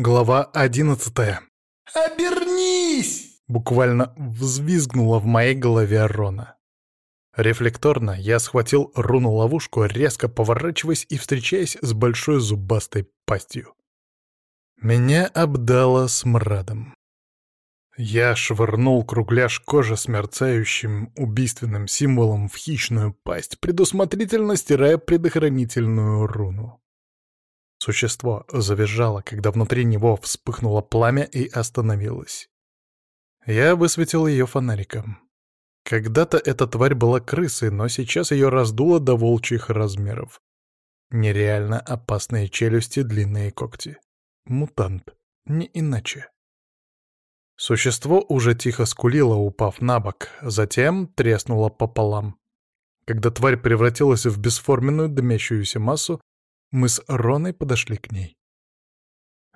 Глава одиннадцатая. «Обернись!» — буквально взвизгнула в моей голове Рона. Рефлекторно я схватил руну-ловушку, резко поворачиваясь и встречаясь с большой зубастой пастью. Меня обдало смрадом. Я швырнул кругляш кожи с мерцающим убийственным символом в хищную пасть, предусмотрительно стирая предохранительную руну. Существо завизжало, когда внутри него вспыхнуло пламя и остановилось. Я высветил ее фонариком. Когда-то эта тварь была крысой, но сейчас ее раздуло до волчьих размеров. Нереально опасные челюсти, длинные когти. Мутант. Не иначе. Существо уже тихо скулило, упав на бок, затем треснуло пополам. Когда тварь превратилась в бесформенную дымящуюся массу, мы с Роной подошли к ней.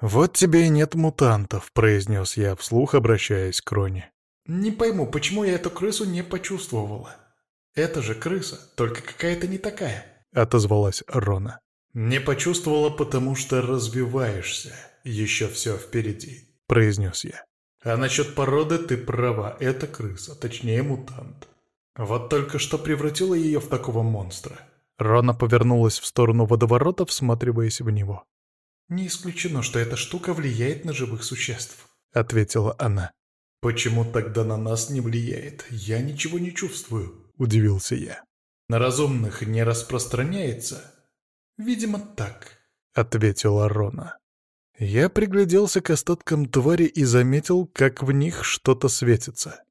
«Вот тебе и нет мутантов», — произнес я вслух, обращаясь к Роне. «Не пойму, почему я эту крысу не почувствовала? Это же крыса, только какая-то не такая», — отозвалась Рона. «Не почувствовала, потому что развиваешься. Еще все впереди», — произнес я. «А насчет породы ты права, это крыса, точнее мутант. Вот только что превратила ее в такого монстра. Рона повернулась в сторону водоворота, всматриваясь в него. «Не исключено, что эта штука влияет на живых существ», — ответила она. «Почему тогда на нас не влияет? Я ничего не чувствую», — удивился я. «На разумных не распространяется?» «Видимо, так», — ответила Рона. Я пригляделся к остаткам твари и заметил, как в них что-то светится.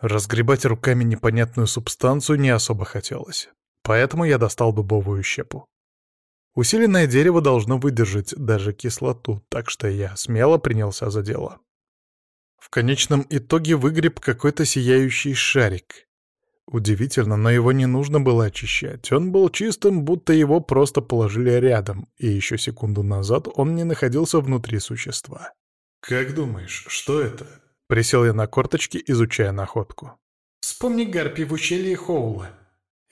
Разгребать руками непонятную субстанцию не особо хотелось. Поэтому я достал дубовую щепу. Усиленное дерево должно выдержать даже кислоту, так что я смело принялся за дело. В конечном итоге выгреб какой-то сияющий шарик. Удивительно, но его не нужно было очищать. Он был чистым, будто его просто положили рядом, и еще секунду назад он не находился внутри существа. «Как думаешь, что это?» Присел я на корточки, изучая находку. «Вспомни гарпи в ущелье Хоула»,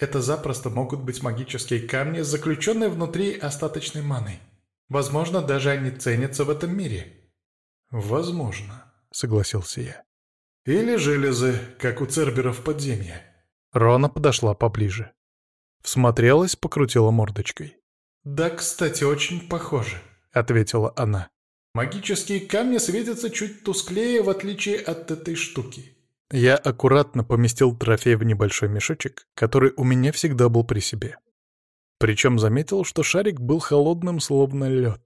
это запросто могут быть магические камни, заключенные внутри остаточной маны. Возможно, даже они ценятся в этом мире. Возможно, согласился я. Или железы, как у церберов подземья. Рона подошла поближе. Всмотрелась, покрутила мордочкой. «Да, кстати, очень похоже», — ответила она. «Магические камни светятся чуть тусклее, в отличие от этой штуки. Я аккуратно поместил трофей в небольшой мешочек, который у меня всегда был при себе. Причем заметил, что шарик был холодным, словно лед.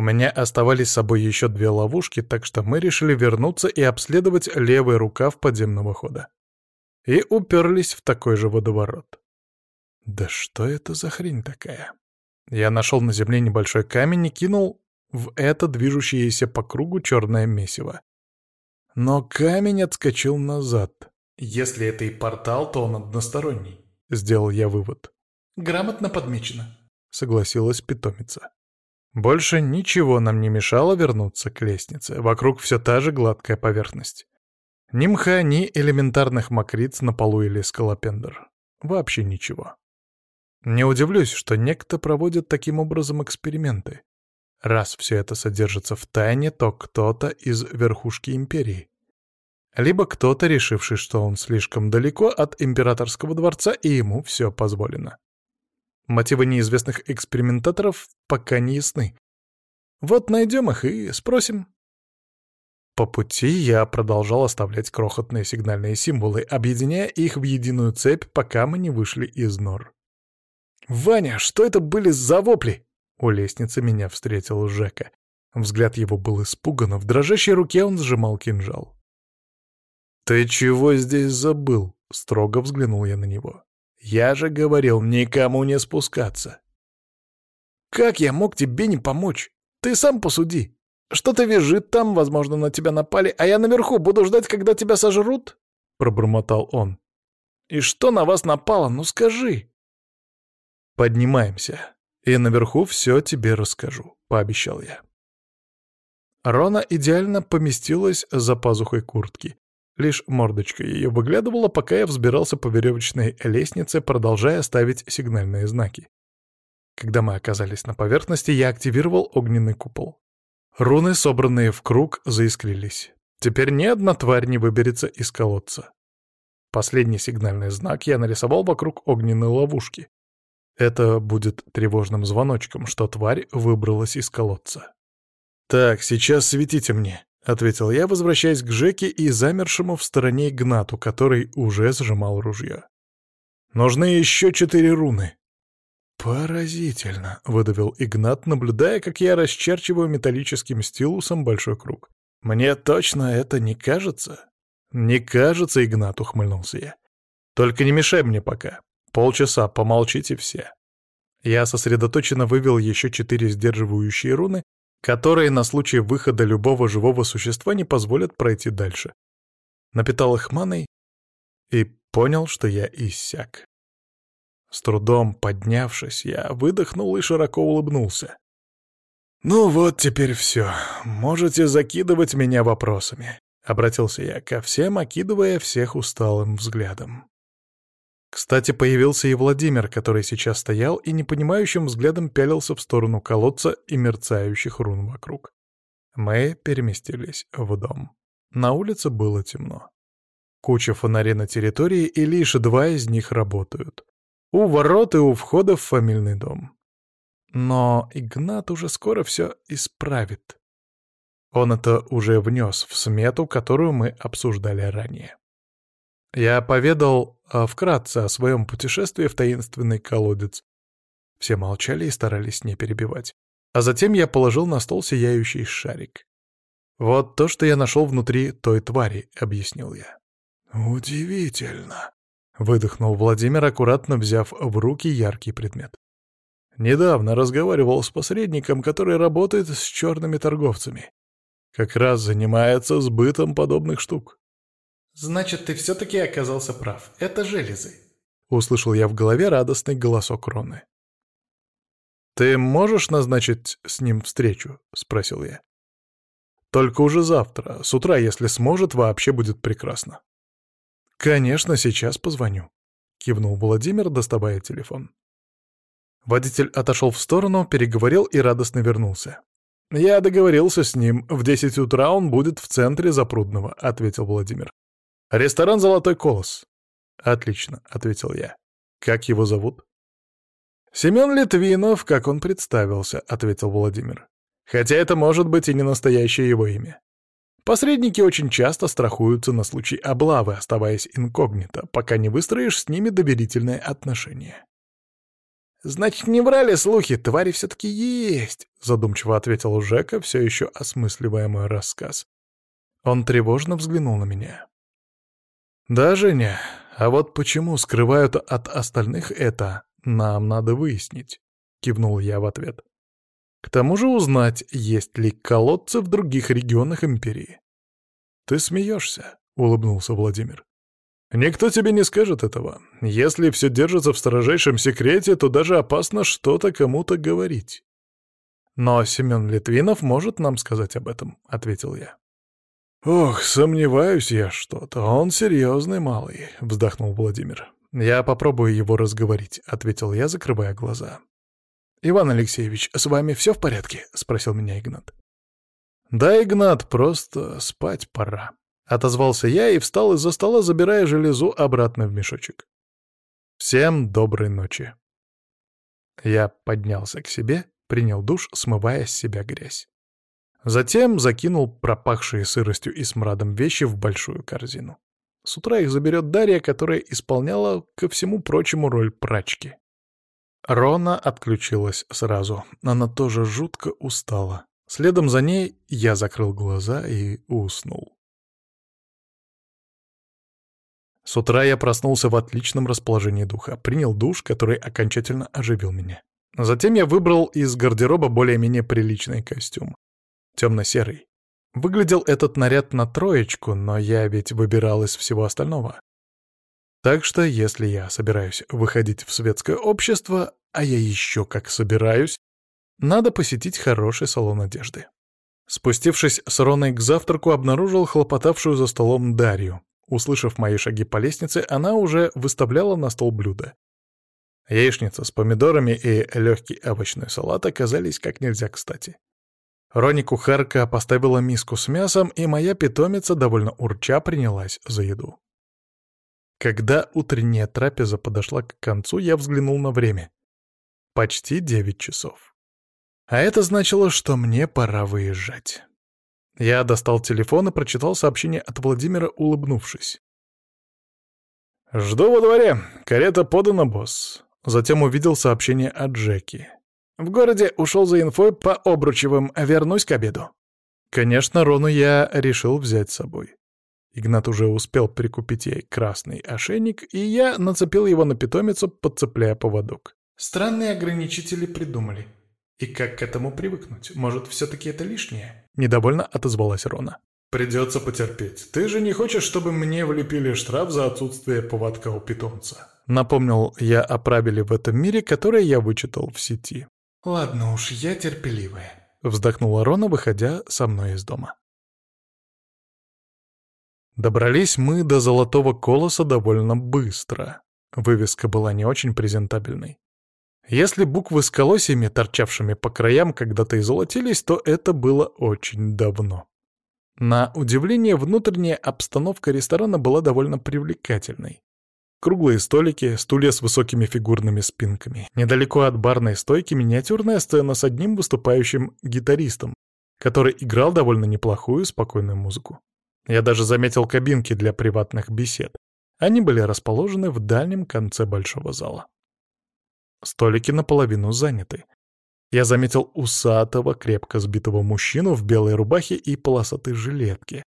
У меня оставались с собой еще две ловушки, так что мы решили вернуться и обследовать левый рукав подземного хода. И уперлись в такой же водоворот. Да что это за хрень такая? Я нашел на земле небольшой камень и кинул в это движущееся по кругу черное месиво. Но камень отскочил назад. «Если это и портал, то он односторонний», — сделал я вывод. «Грамотно подмечено», — согласилась питомица. Больше ничего нам не мешало вернуться к лестнице. Вокруг все та же гладкая поверхность. Ни мха, ни элементарных мокриц на полу или скалопендр. Вообще ничего. Не удивлюсь, что некто проводит таким образом эксперименты. Раз все это содержится в тайне, то кто-то из верхушки империи. Либо кто-то, решивший, что он слишком далеко от императорского дворца, и ему все позволено. Мотивы неизвестных экспериментаторов пока не ясны. Вот найдем их и спросим. По пути я продолжал оставлять крохотные сигнальные символы, объединяя их в единую цепь, пока мы не вышли из нор. «Ваня, что это были за вопли?» У лестницы меня встретил Жека. Взгляд его был испуган, в дрожащей руке он сжимал кинжал. «Ты чего здесь забыл?» — строго взглянул я на него. «Я же говорил, никому не спускаться». «Как я мог тебе не помочь? Ты сам посуди. Что-то визжит там, возможно, на тебя напали, а я наверху буду ждать, когда тебя сожрут?» — пробормотал он. «И что на вас напало, ну скажи!» «Поднимаемся. И наверху все тебе расскажу», — пообещал я. Рона идеально поместилась за пазухой куртки. Лишь мордочка ее выглядывала, пока я взбирался по веревочной лестнице, продолжая ставить сигнальные знаки. Когда мы оказались на поверхности, я активировал огненный купол. Руны, собранные в круг, заискрились. Теперь ни одна тварь не выберется из колодца. Последний сигнальный знак я нарисовал вокруг огненной ловушки. Это будет тревожным звоночком, что тварь выбралась из колодца. «Так, сейчас светите мне», — ответил я, возвращаясь к Жеке и замершему в стороне Игнату, который уже сжимал ружье. «Нужны еще четыре руны». «Поразительно», — выдавил Игнат, наблюдая, как я расчерчиваю металлическим стилусом большой круг. «Мне точно это не кажется?» «Не кажется, Игнат», — ухмыльнулся я. «Только не мешай мне пока. Полчаса, помолчите все». Я сосредоточенно вывел еще четыре сдерживающие руны, которые на случай выхода любого живого существа не позволят пройти дальше. Напитал их маной и понял, что я иссяк. С трудом поднявшись, я выдохнул и широко улыбнулся. «Ну вот теперь все. Можете закидывать меня вопросами», — обратился я ко всем, окидывая всех усталым взглядом. Кстати, появился и Владимир, который сейчас стоял и непонимающим взглядом пялился в сторону колодца и мерцающих рун вокруг. Мы переместились в дом. На улице было темно. Куча фонарей на территории, и лишь два из них работают. У ворот и у входа в фамильный дом. Но Игнат уже скоро все исправит. Он это уже внес в смету, которую мы обсуждали ранее. Я поведал а, вкратце о своем путешествии в таинственный колодец. Все молчали и старались не перебивать. А затем я положил на стол сияющий шарик. «Вот то, что я нашел внутри той твари», — объяснил я. «Удивительно», — выдохнул Владимир, аккуратно взяв в руки яркий предмет. «Недавно разговаривал с посредником, который работает с черными торговцами. Как раз занимается сбытом подобных штук. «Значит, ты все-таки оказался прав. Это железы». Услышал я в голове радостный голосок Роны. «Ты можешь назначить с ним встречу?» — спросил я. «Только уже завтра, с утра, если сможет, вообще будет прекрасно». «Конечно, сейчас позвоню», — кивнул Владимир, доставая телефон. Водитель отошел в сторону, переговорил и радостно вернулся. «Я договорился с ним. В десять утра он будет в центре Запрудного», — ответил Владимир. «Ресторан «Золотой колос». «Отлично», — ответил я. «Как его зовут?» «Семен Литвинов, как он представился», — ответил Владимир. «Хотя это может быть и не настоящее его имя. Посредники очень часто страхуются на случай облавы, оставаясь инкогнито, пока не выстроишь с ними доверительные отношения». «Значит, не врали слухи, твари все-таки есть», — задумчиво ответил Жека, все еще осмысливая мой рассказ. Он тревожно взглянул на меня. «Даже не. А вот почему скрывают от остальных это, нам надо выяснить», — кивнул я в ответ. «К тому же узнать, есть ли колодцы в других регионах Империи». «Ты смеешься», — улыбнулся Владимир. «Никто тебе не скажет этого. Если все держится в строжайшем секрете, то даже опасно что-то кому-то говорить». «Но Семен Литвинов может нам сказать об этом», — ответил я. «Ох, сомневаюсь я что-то. Он серьезный малый», — вздохнул Владимир. «Я попробую его разговорить», — ответил я, закрывая глаза. «Иван Алексеевич, с вами все в порядке?» — спросил меня Игнат. «Да, Игнат, просто спать пора», — отозвался я и встал из-за стола, забирая железу обратно в мешочек. «Всем доброй ночи». Я поднялся к себе, принял душ, смывая с себя грязь. Затем закинул пропахшие сыростью и смрадом вещи в большую корзину. С утра их заберет Дарья, которая исполняла, ко всему прочему, роль прачки. Рона отключилась сразу. Она тоже жутко устала. Следом за ней я закрыл глаза и уснул. С утра я проснулся в отличном расположении духа, принял душ, который окончательно оживил меня. Затем я выбрал из гардероба более-менее приличный костюм темно-серый. Выглядел этот наряд на троечку, но я ведь выбирал из всего остального. Так что, если я собираюсь выходить в светское общество, а я еще как собираюсь, надо посетить хороший салон одежды. Спустившись с Роной к завтраку, обнаружил хлопотавшую за столом Дарью. Услышав мои шаги по лестнице, она уже выставляла на стол блюда. Яичница с помидорами и легкий овощной салат оказались как нельзя кстати. Рони кухарка поставила миску с мясом, и моя питомица довольно урча принялась за еду. Когда утренняя трапеза подошла к концу, я взглянул на время. Почти девять часов. А это значило, что мне пора выезжать. Я достал телефон и прочитал сообщение от Владимира, улыбнувшись. «Жду во дворе. Карета подана, босс». Затем увидел сообщение от Джеки. «В городе ушел за инфой по Обручевым. Вернусь к обеду». Конечно, Рону я решил взять с собой. Игнат уже успел прикупить ей красный ошейник, и я нацепил его на питомицу, подцепляя поводок. Странные ограничители придумали. И как к этому привыкнуть? Может, все-таки это лишнее? Недовольно отозвалась Рона. Придется потерпеть. Ты же не хочешь, чтобы мне влепили штраф за отсутствие поводка у питомца? Напомнил я о правиле в этом мире, которое я вычитал в сети. Ладно уж, я терпеливая. Вздохнула Рона, выходя со мной из дома. Добрались мы до Золотого Колоса довольно быстро. Вывеска была не очень презентабельной. Если буквы с колосьями, торчавшими по краям, когда-то и золотились, то это было очень давно. На удивление, внутренняя обстановка ресторана была довольно привлекательной. Круглые столики, стулья с высокими фигурными спинками. Недалеко от барной стойки миниатюрная сцена с одним выступающим гитаристом, который играл довольно неплохую спокойную музыку. Я даже заметил кабинки для приватных бесед. Они были расположены в дальнем конце большого зала. Столики наполовину заняты. Я заметил усатого, крепко сбитого мужчину в белой рубахе и полосатой жилетке.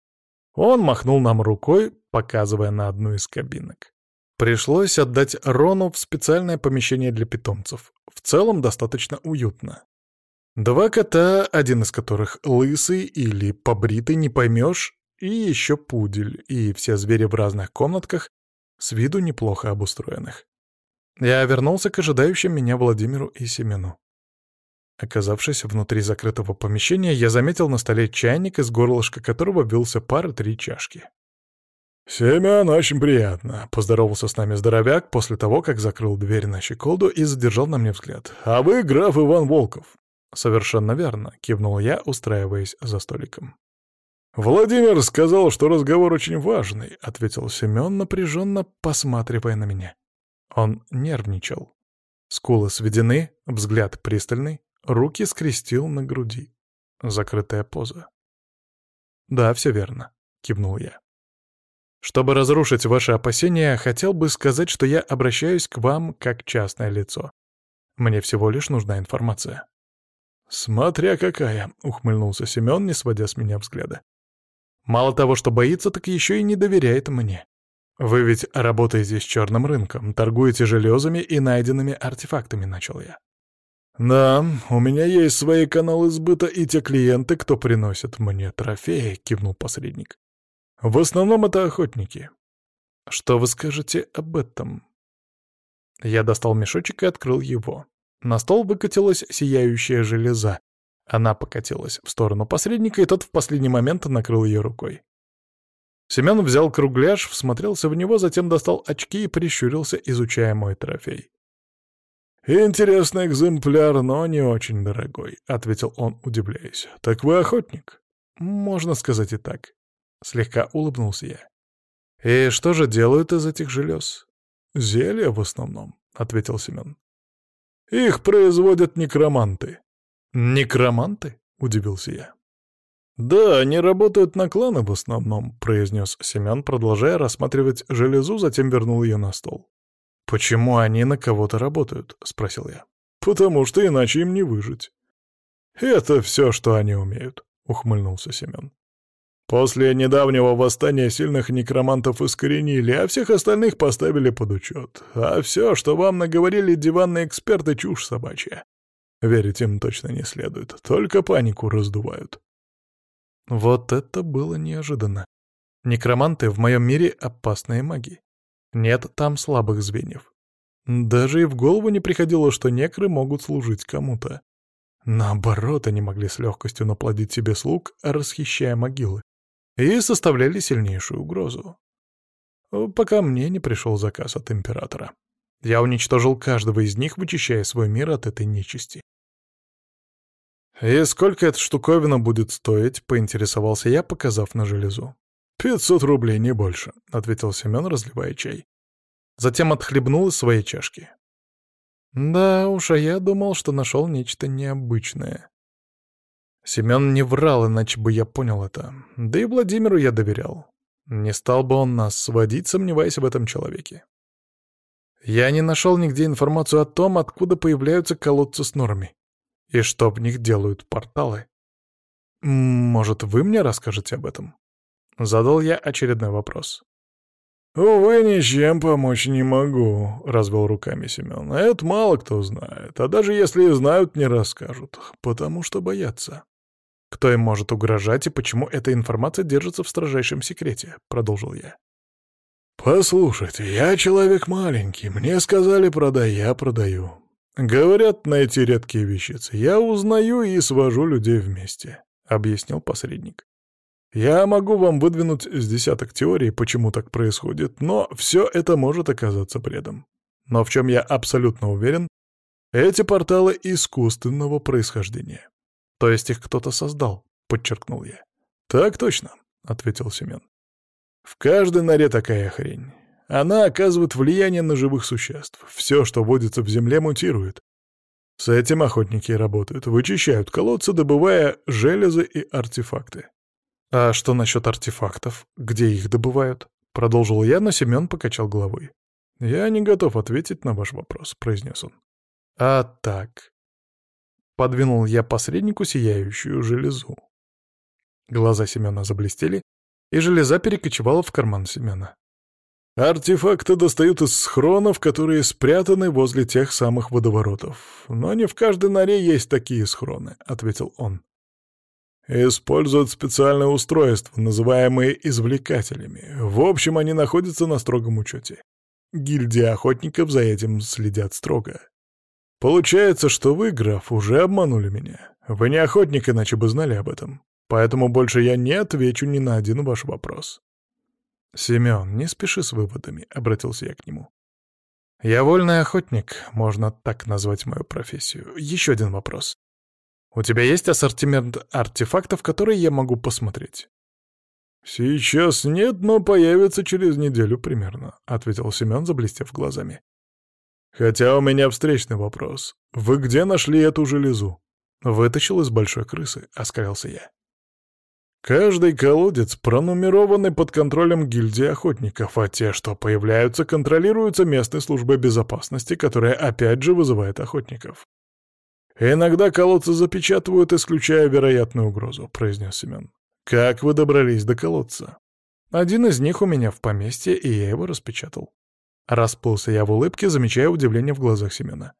Он махнул нам рукой, показывая на одну из кабинок. Пришлось отдать Рону в специальное помещение для питомцев. В целом достаточно уютно. Два кота, один из которых лысый или побритый, не поймешь, и еще пудель, и все звери в разных комнатках, с виду неплохо обустроенных. Я вернулся к ожидающим меня Владимиру и Семену. Оказавшись внутри закрытого помещения, я заметил на столе чайник, из горлышка которого бился пар три чашки. «Семен, очень приятно», — поздоровался с нами здоровяк после того, как закрыл дверь на щеколду и задержал на мне взгляд. «А вы граф Иван Волков». «Совершенно верно», — кивнул я, устраиваясь за столиком. «Владимир сказал, что разговор очень важный», — ответил Семен, напряженно посматривая на меня. Он нервничал. Скулы сведены, взгляд пристальный, руки скрестил на груди. Закрытая поза. «Да, все верно», — кивнул я. «Чтобы разрушить ваши опасения, хотел бы сказать, что я обращаюсь к вам как частное лицо. Мне всего лишь нужна информация». «Смотря какая», — ухмыльнулся Семен, не сводя с меня взгляда. Мало того, что боится, так еще и не доверяет мне. Вы ведь работаете с черным рынком, торгуете железами и найденными артефактами, начал я. «Да, у меня есть свои каналы сбыта и те клиенты, кто приносит мне трофеи», — кивнул посредник. «В основном это охотники». «Что вы скажете об этом?» Я достал мешочек и открыл его. На стол выкатилась сияющая железа, она покатилась в сторону посредника, и тот в последний момент накрыл ее рукой. Семен взял кругляш, всмотрелся в него, затем достал очки и прищурился, изучая мой трофей. «Интересный экземпляр, но не очень дорогой», — ответил он, удивляясь. «Так вы охотник?» «Можно сказать и так». Слегка улыбнулся я. «И что же делают из этих желез?» «Зелья в основном», — ответил Семен. «Их производят некроманты. «Некроманты?» — удивился я. «Да, они работают на кланы в основном», — произнес Семен, продолжая рассматривать железу, затем вернул ее на стол. «Почему они на кого-то работают?» — спросил я. «Потому что иначе им не выжить». «Это все, что они умеют», — ухмыльнулся Семен. «После недавнего восстания сильных некромантов искоренили, а всех остальных поставили под учет. А все, что вам наговорили диванные эксперты, чушь собачья. Верить им точно не следует, только панику раздувают. Вот это было неожиданно. Некроманты в моем мире — опасные маги. Нет там слабых звеньев. Даже и в голову не приходило, что некры могут служить кому-то. Наоборот, они могли с легкостью наплодить себе слуг, расхищая могилы, и составляли сильнейшую угрозу. Пока мне не пришел заказ от императора. Я уничтожил каждого из них, вычищая свой мир от этой нечисти. «И сколько эта штуковина будет стоить?» — поинтересовался я, показав на железу. «Пятьсот рублей, не больше», — ответил Семен, разливая чай. Затем отхлебнул из своей чашки. Да уж, а я думал, что нашел нечто необычное. Семен не врал, иначе бы я понял это. Да и Владимиру я доверял. Не стал бы он нас сводить, сомневаясь в этом человеке. Я не нашел нигде информацию о том, откуда появляются колодцы с норами. И что в них делают порталы. Может, вы мне расскажете об этом? Задал я очередной вопрос. «Увы, ничем помочь не могу», — развел руками Семен. «Это мало кто знает, а даже если и знают, не расскажут, потому что боятся». «Кто им может угрожать и почему эта информация держится в строжайшем секрете?» — продолжил я. «Послушайте, я человек маленький, мне сказали продай, я продаю. Говорят, найти редкие вещицы. Я узнаю и свожу людей вместе», — объяснил посредник. Я могу вам выдвинуть с десяток теорий, почему так происходит, но все это может оказаться бредом. Но в чем я абсолютно уверен, эти порталы искусственного происхождения. То есть их кто-то создал, подчеркнул я. Так точно, ответил Семен. В каждой норе такая хрень. Она оказывает влияние на живых существ. Все, что водится в земле, мутирует. С этим охотники работают, вычищают колодцы, добывая железы и артефакты. «А что насчет артефактов? Где их добывают?» Продолжил я, но Семен покачал головой. «Я не готов ответить на ваш вопрос», — произнес он. «А так...» Подвинул я посреднику сияющую железу. Глаза Семена заблестели, и железа перекочевала в карман Семена. «Артефакты достают из схронов, которые спрятаны возле тех самых водоворотов. Но не в каждой норе есть такие схроны», — ответил он используют специальное устройство, называемые извлекателями. В общем, они находятся на строгом учете. Гильдия охотников за этим следят строго. Получается, что вы, граф, уже обманули меня. Вы не охотник, иначе бы знали об этом. Поэтому больше я не отвечу ни на один ваш вопрос. «Семен, не спеши с выводами», — обратился я к нему. «Я вольный охотник, можно так назвать мою профессию. Еще один вопрос. У тебя есть ассортимент артефактов, которые я могу посмотреть?» «Сейчас нет, но появится через неделю примерно», — ответил Семен, заблестев глазами. «Хотя у меня встречный вопрос. Вы где нашли эту железу?» «Вытащил из большой крысы», — оскалился я. «Каждый колодец пронумерованы под контролем гильдии охотников, а те, что появляются, контролируются местной службой безопасности, которая опять же вызывает охотников. «Иногда колодцы запечатывают, исключая вероятную угрозу», — произнес Семен. «Как вы добрались до колодца?» «Один из них у меня в поместье, и я его распечатал». Расплылся я в улыбке, замечая удивление в глазах Семена.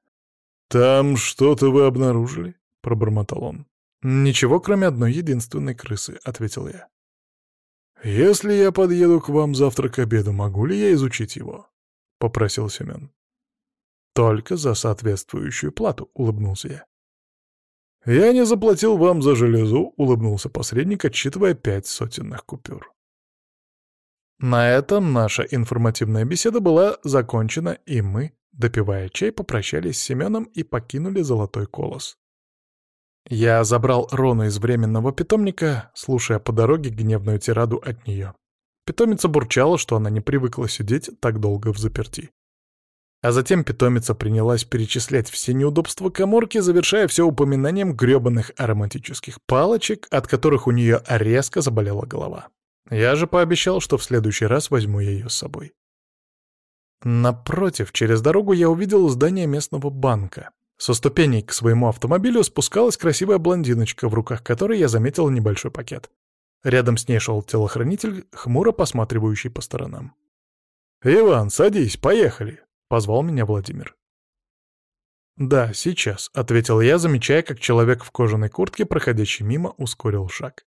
«Там что-то вы обнаружили?» — пробормотал он. «Ничего, кроме одной единственной крысы», — ответил я. «Если я подъеду к вам завтра к обеду, могу ли я изучить его?» — попросил Семен. «Только за соответствующую плату», — улыбнулся я. «Я не заплатил вам за железу», — улыбнулся посредник, отсчитывая пять сотенных купюр. На этом наша информативная беседа была закончена, и мы, допивая чай, попрощались с Семеном и покинули Золотой Колос. Я забрал Рону из временного питомника, слушая по дороге гневную тираду от нее. Питомица бурчала, что она не привыкла сидеть так долго в заперти. А затем питомица принялась перечислять все неудобства коморки, завершая все упоминанием грёбаных ароматических палочек, от которых у нее резко заболела голова. Я же пообещал, что в следующий раз возьму ее с собой. Напротив, через дорогу я увидел здание местного банка. Со ступеней к своему автомобилю спускалась красивая блондиночка, в руках которой я заметил небольшой пакет. Рядом с ней шел телохранитель, хмуро посматривающий по сторонам. «Иван, садись, поехали!» Позвал меня Владимир. «Да, сейчас», — ответил я, замечая, как человек в кожаной куртке, проходящий мимо, ускорил шаг.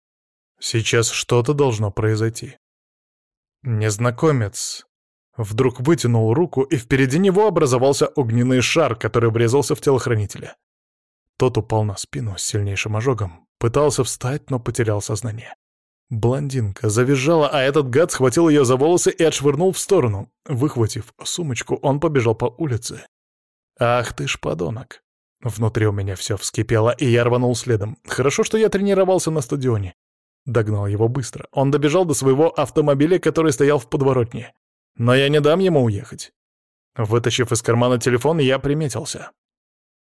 «Сейчас что-то должно произойти». Незнакомец вдруг вытянул руку, и впереди него образовался огненный шар, который врезался в телохранителя. Тот упал на спину с сильнейшим ожогом, пытался встать, но потерял сознание. Блондинка завизжала, а этот гад схватил ее за волосы и отшвырнул в сторону. Выхватив сумочку, он побежал по улице. «Ах ты ж подонок!» Внутри у меня все вскипело, и я рванул следом. Хорошо, что я тренировался на стадионе. Догнал его быстро. Он добежал до своего автомобиля, который стоял в подворотне. Но я не дам ему уехать. Вытащив из кармана телефон, я приметился.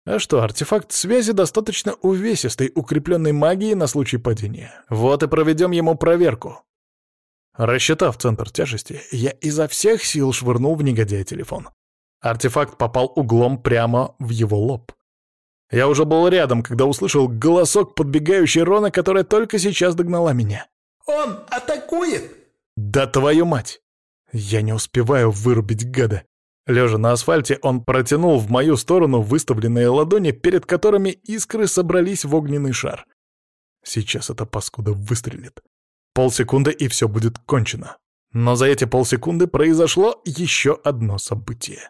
А что, артефакт связи достаточно увесистый, укрепленный магией на случай падения. Вот и проведем ему проверку. Рассчитав центр тяжести, я изо всех сил швырнул в негодяя телефон. Артефакт попал углом прямо в его лоб. Я уже был рядом, когда услышал голосок подбегающей Рона, которая только сейчас догнала меня. «Он атакует!» «Да твою мать!» Я не успеваю вырубить гада. Лежа на асфальте, он протянул в мою сторону выставленные ладони, перед которыми искры собрались в огненный шар. Сейчас эта паскуда выстрелит. Полсекунды, и все будет кончено. Но за эти полсекунды произошло еще одно событие.